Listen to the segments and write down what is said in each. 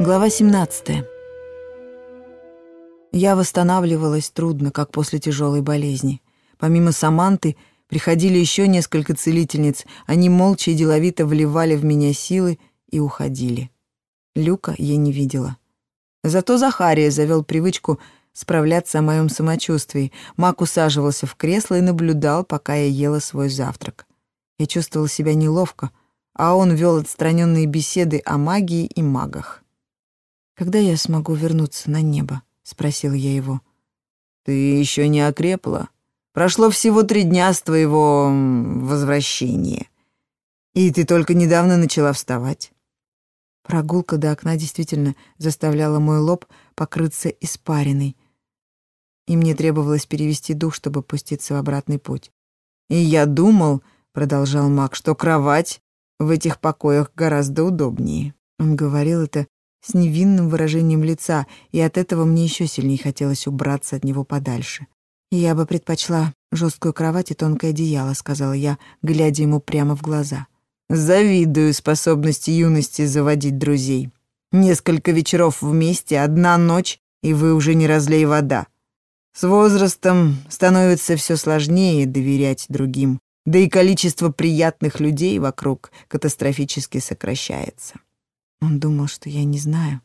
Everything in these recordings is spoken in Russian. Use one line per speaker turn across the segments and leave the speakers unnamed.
Глава 17. Я восстанавливалась трудно, как после тяжелой болезни. Помимо Саманты приходили еще несколько целительниц. Они молча и деловито вливали в меня силы и уходили. Люка я не видела. Зато Захария завел привычку справляться о моем самочувствии. Мак усаживался в кресло и наблюдал, пока я ела свой завтрак. Я чувствовала себя неловко, а он вел отстраненные беседы о магии и магах. «Когда я смогу вернуться на небо?» — спросила я его. «Ты еще не окрепла. Прошло всего три дня с твоего возвращения. И ты только недавно начала вставать». Прогулка до окна действительно заставляла мой лоб покрыться испариной, и мне требовалось перевести дух, чтобы пуститься в обратный путь. «И я думал», — продолжал Мак, — «что кровать в этих покоях гораздо удобнее». Он говорил это с невинным выражением лица, и от этого мне еще сильнее хотелось убраться от него подальше. «Я бы предпочла жесткую кровать и тонкое одеяло», — сказала я, глядя ему прямо в глаза. «Завидую способности юности заводить друзей. Несколько вечеров вместе, одна ночь, и вы уже не разлей вода. С возрастом становится все сложнее доверять другим, да и количество приятных людей вокруг катастрофически сокращается. Он думал, что я не знаю.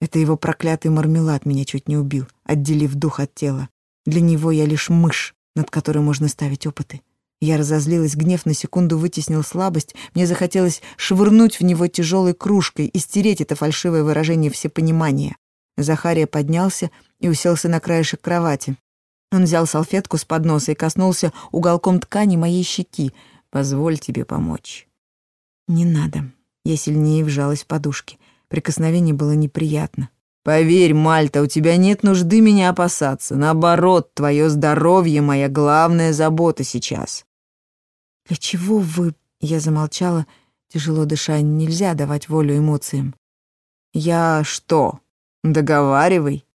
Это его проклятый мармелад меня чуть не убил, отделив дух от тела. Для него я лишь мышь, над которой можно ставить опыты. Я разозлилась, гнев на секунду вытеснил слабость. Мне захотелось швырнуть в него тяжелой кружкой и стереть это фальшивое выражение всепонимания. Захария поднялся и уселся на краешек кровати. Он взял салфетку с подноса и коснулся уголком ткани моей щеки. «Позволь тебе помочь». «Не надо». Я сильнее вжалась в подушки. Прикосновение было неприятно. «Поверь, Мальта, у тебя нет нужды меня опасаться. Наоборот, твое здоровье — моя главная забота сейчас». «Для чего вы...» — я замолчала, тяжело дыша. Нельзя давать волю эмоциям. «Я что, договаривай?»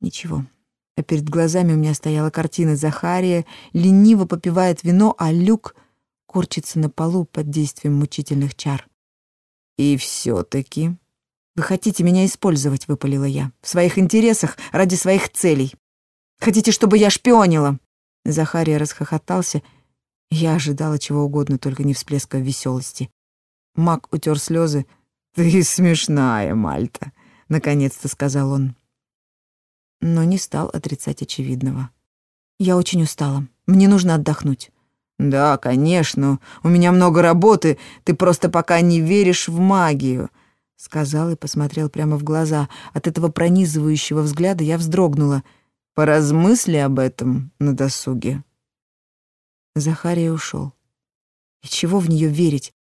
Ничего. А перед глазами у меня стояла картина Захария, лениво попивает вино, а Люк корчится на полу под действием мучительных чар. «И все-таки...» «Вы хотите меня использовать», — выпалила я. «В своих интересах, ради своих целей. Хотите, чтобы я шпионила?» Захария расхохотался. Я ожидала чего угодно, только не всплеска веселости. Мак утер слезы. «Ты смешная, Мальта», — наконец-то сказал он но не стал отрицать очевидного. «Я очень устала. Мне нужно отдохнуть». «Да, конечно. У меня много работы. Ты просто пока не веришь в магию», — сказал и посмотрел прямо в глаза. От этого пронизывающего взгляда я вздрогнула. «Поразмысли об этом на досуге». Захария ушел. «И чего в нее верить?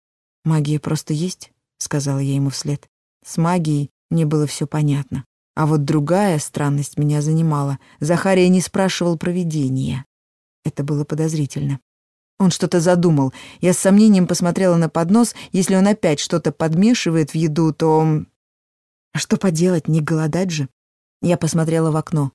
Магия просто есть?» — сказала я ему вслед. С магией мне было все понятно. А вот другая странность меня занимала. Захария не спрашивал про видение. Это было подозрительно. Он что-то задумал. Я с сомнением посмотрела на поднос. Если он опять что-то подмешивает в еду, то... А что поделать, не голодать же? Я посмотрела в окно.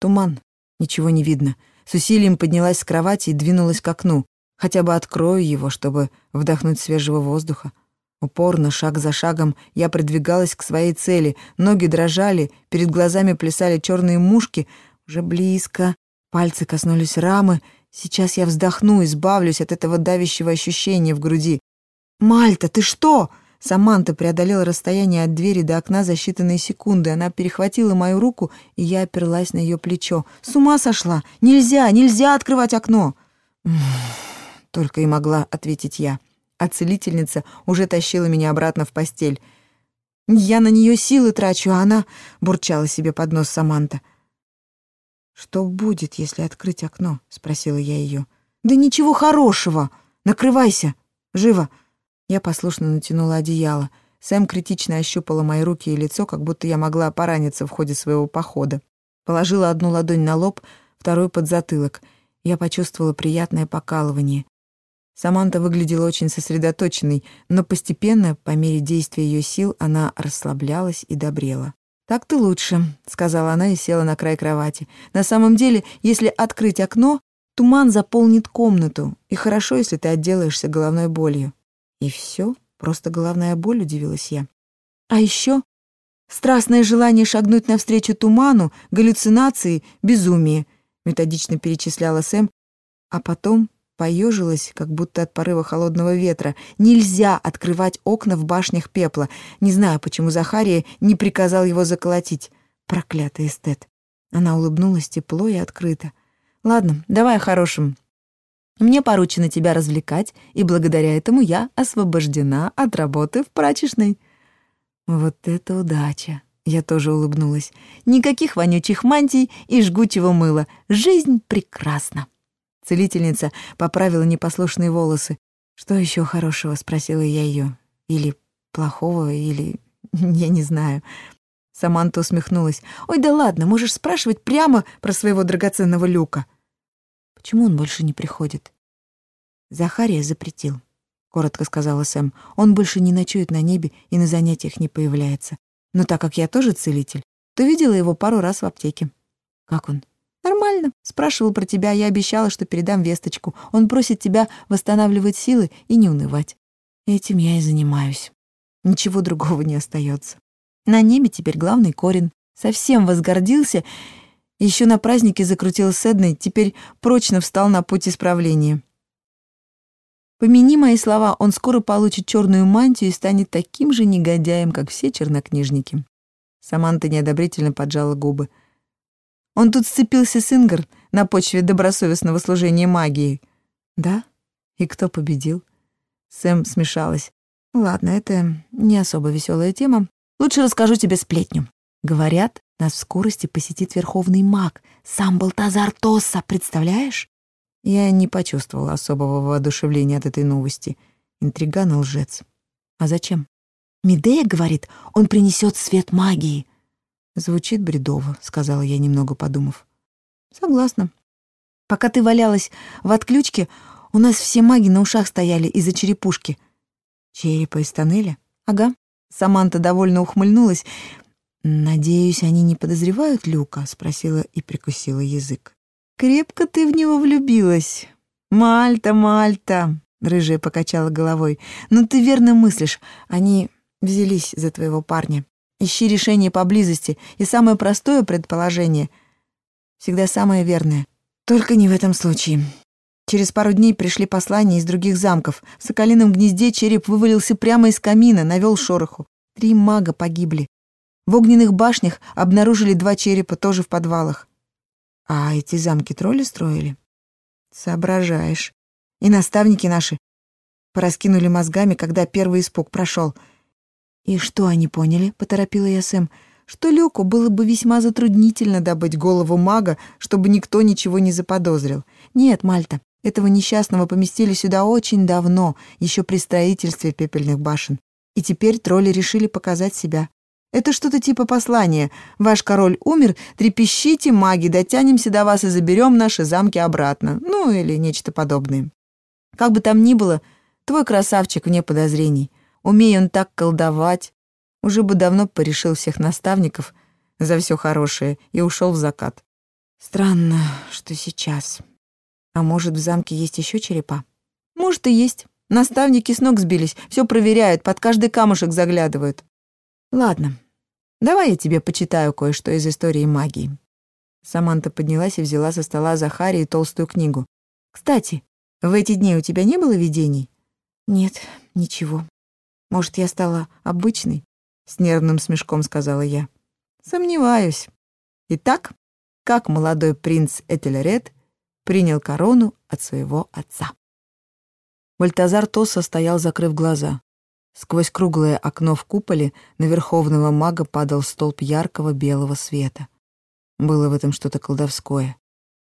Туман. Ничего не видно. С усилием поднялась с кровати и двинулась к окну. Хотя бы открою его, чтобы вдохнуть свежего воздуха. Упорно, шаг за шагом, я продвигалась к своей цели. Ноги дрожали, перед глазами плясали черные мушки. Уже близко. Пальцы коснулись рамы. Сейчас я вздохну, избавлюсь от этого давящего ощущения в груди. «Мальта, ты что?» Саманта преодолела расстояние от двери до окна за считанные секунды. Она перехватила мою руку, и я оперлась на ее плечо. «С ума сошла! Нельзя, нельзя открывать окно!» Только и могла ответить я а целительница уже тащила меня обратно в постель. «Я на нее силы трачу, а она...» — бурчала себе под нос Саманта. «Что будет, если открыть окно?» — спросила я ее. «Да ничего хорошего! Накрывайся! Живо!» Я послушно натянула одеяло. Сэм критично ощупала мои руки и лицо, как будто я могла пораниться в ходе своего похода. Положила одну ладонь на лоб, вторую под затылок. Я почувствовала приятное покалывание. Саманта выглядела очень сосредоточенной, но постепенно, по мере действия ее сил, она расслаблялась и добрела. «Так-то лучше», — сказала она и села на край кровати. «На самом деле, если открыть окно, туман заполнит комнату, и хорошо, если ты отделаешься головной болью». «И все? Просто головная боль?» — удивилась я. «А еще Страстное желание шагнуть навстречу туману, галлюцинации, безумие, методично перечисляла Сэм, а потом поежилась, как будто от порыва холодного ветра. Нельзя открывать окна в башнях пепла. Не знаю, почему Захария не приказал его заколотить. Проклятый эстет. Она улыбнулась тепло и открыто. «Ладно, давай о хорошем. Мне поручено тебя развлекать, и благодаря этому я освобождена от работы в прачечной». Вот это удача. Я тоже улыбнулась. Никаких вонючих мантий и жгучего мыла. Жизнь прекрасна. Целительница поправила непослушные волосы. «Что еще хорошего?» — спросила я ее. «Или плохого, или... я не знаю». Саманта усмехнулась. «Ой, да ладно, можешь спрашивать прямо про своего драгоценного Люка». «Почему он больше не приходит?» «Захария запретил», — коротко сказала Сэм. «Он больше не ночует на небе и на занятиях не появляется. Но так как я тоже целитель, то видела его пару раз в аптеке». «Как он?» «Нормально. Спрашивал про тебя, я обещала, что передам весточку. Он просит тебя восстанавливать силы и не унывать. Этим я и занимаюсь. Ничего другого не остается. На небе теперь главный корень. Совсем возгордился, еще на празднике закрутил с теперь прочно встал на путь исправления. Помяни мои слова, он скоро получит черную мантию и станет таким же негодяем, как все чернокнижники. Саманта неодобрительно поджала губы. Он тут сцепился с Ингар на почве добросовестного служения магии. Да? И кто победил? Сэм смешалась. Ладно, это не особо веселая тема. Лучше расскажу тебе сплетню. Говорят, нас в скорости посетит верховный маг, сам Балтазар Тосса, представляешь? Я не почувствовала особого воодушевления от этой новости. Интриган лжец. А зачем? Медея говорит, он принесет свет магии. Звучит бредово, сказала я, немного подумав. Согласна. Пока ты валялась в отключке, у нас все маги на ушах стояли из-за черепушки. Черепа из тоннеля? Ага. Саманта довольно ухмыльнулась. «Надеюсь, они не подозревают Люка?» — спросила и прикусила язык. «Крепко ты в него влюбилась. Мальта, Мальта!» — рыжая покачала головой. «Ну ты верно мыслишь. Они взялись за твоего парня. Ищи решение поблизости, и самое простое предположение всегда самое верное. Только не в этом случае. Через пару дней пришли послания из других замков. В Соколином гнезде череп вывалился прямо из камина, навел шороху. Три мага погибли. В огненных башнях обнаружили два черепа, тоже в подвалах. А эти замки тролли строили? Соображаешь. И наставники наши пораскинули мозгами, когда первый испуг прошел. И что они поняли, поторопила я Сэм, что Люку было бы весьма затруднительно добыть голову мага, чтобы никто ничего не заподозрил. Нет, Мальта, этого несчастного поместили сюда очень давно, еще при строительстве пепельных башен. И теперь тролли решили показать себя. Это что-то типа послания. Ваш король умер, трепещите, маги, дотянемся до вас и заберем наши замки обратно. Ну, или нечто подобное. Как бы там ни было, твой красавчик вне подозрений. Умея он так колдовать, уже бы давно порешил всех наставников за все хорошее и ушел в закат. Странно, что сейчас. А может, в замке есть еще черепа? Может, и есть. Наставники с ног сбились, все проверяют, под каждый камушек заглядывают. Ладно, Давай я тебе почитаю кое-что из истории магии». Саманта поднялась и взяла со стола Захарии толстую книгу. «Кстати, в эти дни у тебя не было видений?» «Нет, ничего. Может, я стала обычной?» С нервным смешком сказала я. «Сомневаюсь. Итак, как молодой принц Этельред принял корону от своего отца?» Вальтазар Тосса стоял, закрыв глаза. Сквозь круглое окно в куполе на верховного мага падал столб яркого белого света. Было в этом что-то колдовское.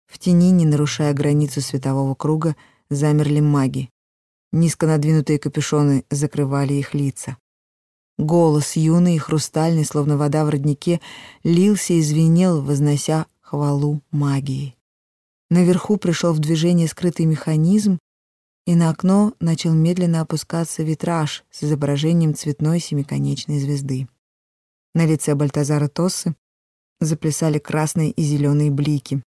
В тени, не нарушая границу светового круга, замерли маги. Низко надвинутые капюшоны закрывали их лица. Голос юный и хрустальный, словно вода в роднике, лился и звенел, вознося хвалу магии. Наверху пришел в движение скрытый механизм, и на окно начал медленно опускаться витраж с изображением цветной семиконечной звезды. На лице Бальтазара Тоссы заплясали красные и зеленые блики.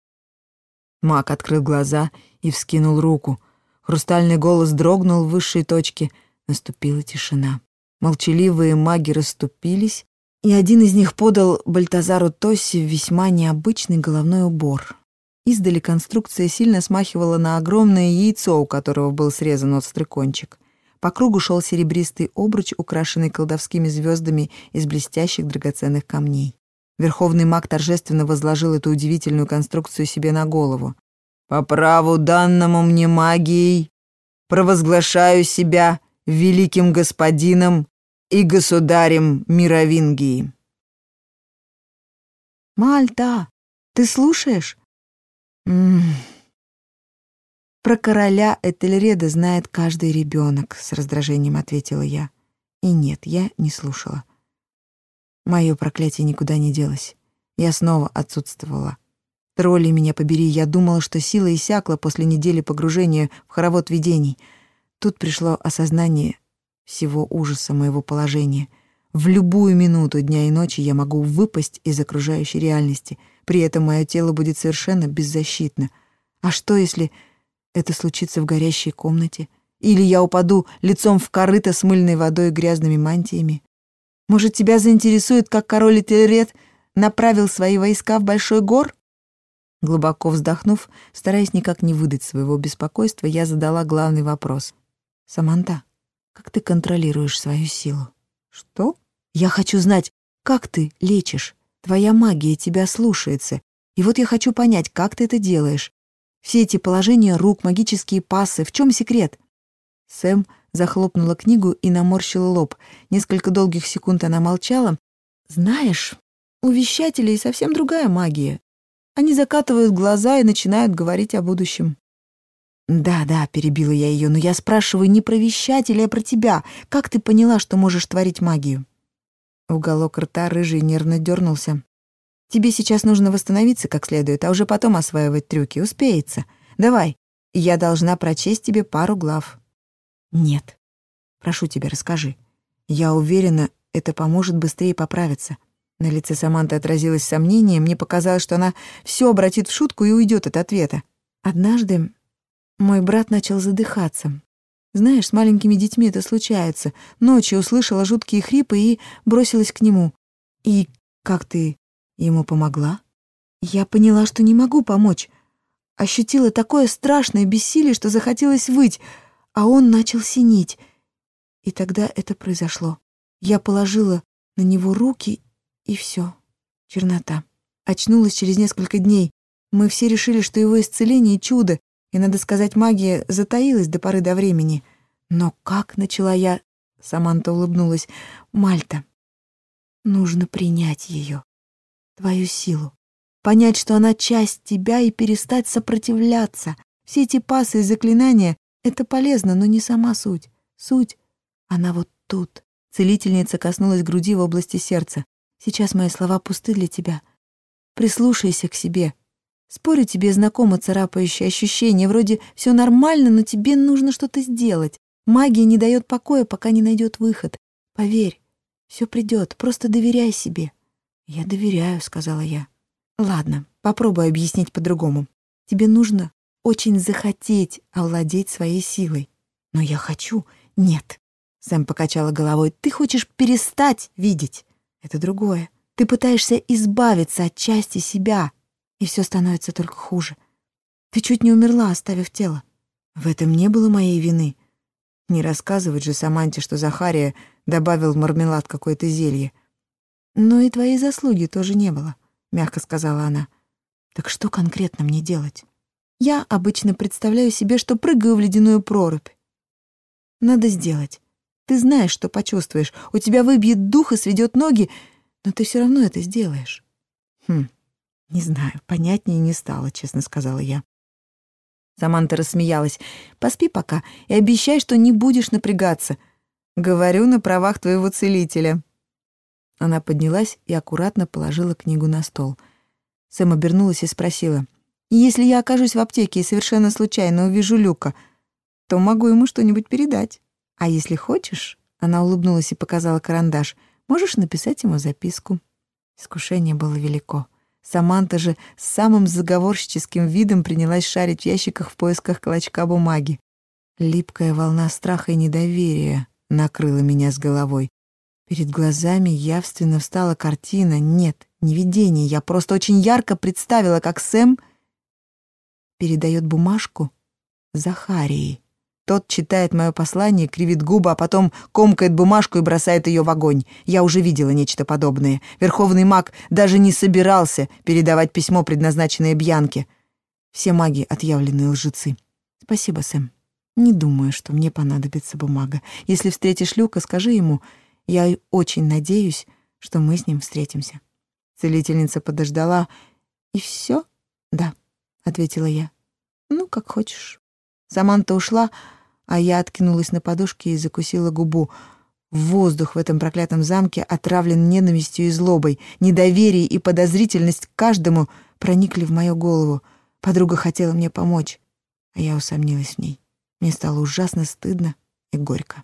Маг открыл глаза и вскинул руку. Хрустальный голос дрогнул в высшей точке. Наступила тишина. Молчаливые маги расступились, и один из них подал Бальтазару Тосси весьма необычный головной убор. Издали конструкция сильно смахивала на огромное яйцо, у которого был срезан острый кончик. По кругу шел серебристый обруч, украшенный колдовскими звездами из блестящих драгоценных камней. Верховный маг торжественно возложил эту удивительную конструкцию себе на голову. «По праву данному мне магией провозглашаю себя великим господином и государем Мировингии». «Мальта, ты слушаешь?» М -м -м. «Про короля Этельреда знает каждый ребенок», — с раздражением ответила я. И нет, я не слушала. Мое проклятие никуда не делось. Я снова отсутствовала. Тролли меня побери, я думала, что сила иссякла после недели погружения в хоровод видений. Тут пришло осознание всего ужаса моего положения. В любую минуту дня и ночи я могу выпасть из окружающей реальности. При этом мое тело будет совершенно беззащитно. А что, если это случится в горящей комнате? Или я упаду лицом в корыто с мыльной водой и грязными мантиями? Может, тебя заинтересует, как король Этельред направил свои войска в Большой гор? Глубоко вздохнув, стараясь никак не выдать своего беспокойства, я задала главный вопрос. «Саманта, как ты контролируешь свою силу?» «Что?» «Я хочу знать, как ты лечишь. Твоя магия тебя слушается. И вот я хочу понять, как ты это делаешь. Все эти положения рук, магические пасы, в чем секрет?» Сэм захлопнула книгу и наморщила лоб. Несколько долгих секунд она молчала. «Знаешь, у вещателей совсем другая магия. Они закатывают глаза и начинают говорить о будущем». «Да-да», — перебила я ее, — «но я спрашиваю не про вещателя, а про тебя. Как ты поняла, что можешь творить магию?» Уголок рта рыжий нервно дернулся. «Тебе сейчас нужно восстановиться как следует, а уже потом осваивать трюки. Успеется. Давай, я должна прочесть тебе пару глав». «Нет. Прошу тебя, расскажи. Я уверена, это поможет быстрее поправиться». На лице Саманты отразилось сомнение, мне показалось, что она все обратит в шутку и уйдет от ответа. Однажды мой брат начал задыхаться. Знаешь, с маленькими детьми это случается. Ночью услышала жуткие хрипы и бросилась к нему. И как ты ему помогла? Я поняла, что не могу помочь. Ощутила такое страшное бессилие, что захотелось выть — а он начал синеть. И тогда это произошло. Я положила на него руки, и все. Чернота. Очнулась через несколько дней. Мы все решили, что его исцеление — чудо, и, надо сказать, магия затаилась до поры до времени. Но как начала я... Саманта улыбнулась. «Мальта, нужно принять ее, твою силу, понять, что она часть тебя и перестать сопротивляться. Все эти пасы и заклинания это полезно, но не сама суть. Суть, она вот тут. Целительница коснулась груди в области сердца. Сейчас мои слова пусты для тебя. Прислушайся к себе. Спорю, тебе знакомо царапающее ощущение. Вроде все нормально, но тебе нужно что-то сделать. Магия не дает покоя, пока не найдет выход. Поверь, все придет, просто доверяй себе. Я доверяю, сказала я. Ладно, попробую объяснить по-другому. Тебе нужно очень захотеть овладеть своей силой. Но я хочу. Нет. Сэм покачала головой. Ты хочешь перестать видеть. Это другое. Ты пытаешься избавиться от части себя, и все становится только хуже. Ты чуть не умерла, оставив тело. В этом не было моей вины. Не рассказывать же Саманте, что Захария добавил в мармелад какое-то зелье. Но и твоей заслуги тоже не было, мягко сказала она. Так что конкретно мне делать? Я обычно представляю себе, что прыгаю в ледяную прорубь. Надо сделать. Ты знаешь, что почувствуешь. У тебя выбьет дух и сведет ноги, но ты все равно это сделаешь. Хм, не знаю, понятнее не стало, честно сказала я. Саманта рассмеялась. «Поспи пока и обещай, что не будешь напрягаться. Говорю на правах твоего целителя». Она поднялась и аккуратно положила книгу на стол. Сэм обернулась и спросила. Если я окажусь в аптеке и совершенно случайно увижу Люка, то могу ему что-нибудь передать. А если хочешь, она улыбнулась и показала карандаш, можешь написать ему записку. Искушение было велико. Саманта же с самым заговорщическим видом принялась шарить в ящиках в поисках клочка бумаги. Липкая волна страха и недоверия накрыла меня с головой. Перед глазами явственно встала картина. Нет, не видение. Я просто очень ярко представила, как Сэм передает бумажку Захарии. Тот читает мое послание, кривит губы, а потом комкает бумажку и бросает ее в огонь. Я уже видела нечто подобное. Верховный маг даже не собирался передавать письмо, предназначенное Бьянке. Все маги — отъявленные лжецы. Спасибо, Сэм. Не думаю, что мне понадобится бумага. Если встретишь Люка, скажи ему, я очень надеюсь, что мы с ним встретимся. Целительница подождала. И все? Да, ответила я. Ну, как хочешь. Саманта ушла, а я откинулась на подушке и закусила губу. Воздух в этом проклятом замке отравлен ненавистью и злобой. Недоверие и подозрительность к каждому проникли в мою голову. Подруга хотела мне помочь, а я усомнилась в ней. Мне стало ужасно стыдно и горько.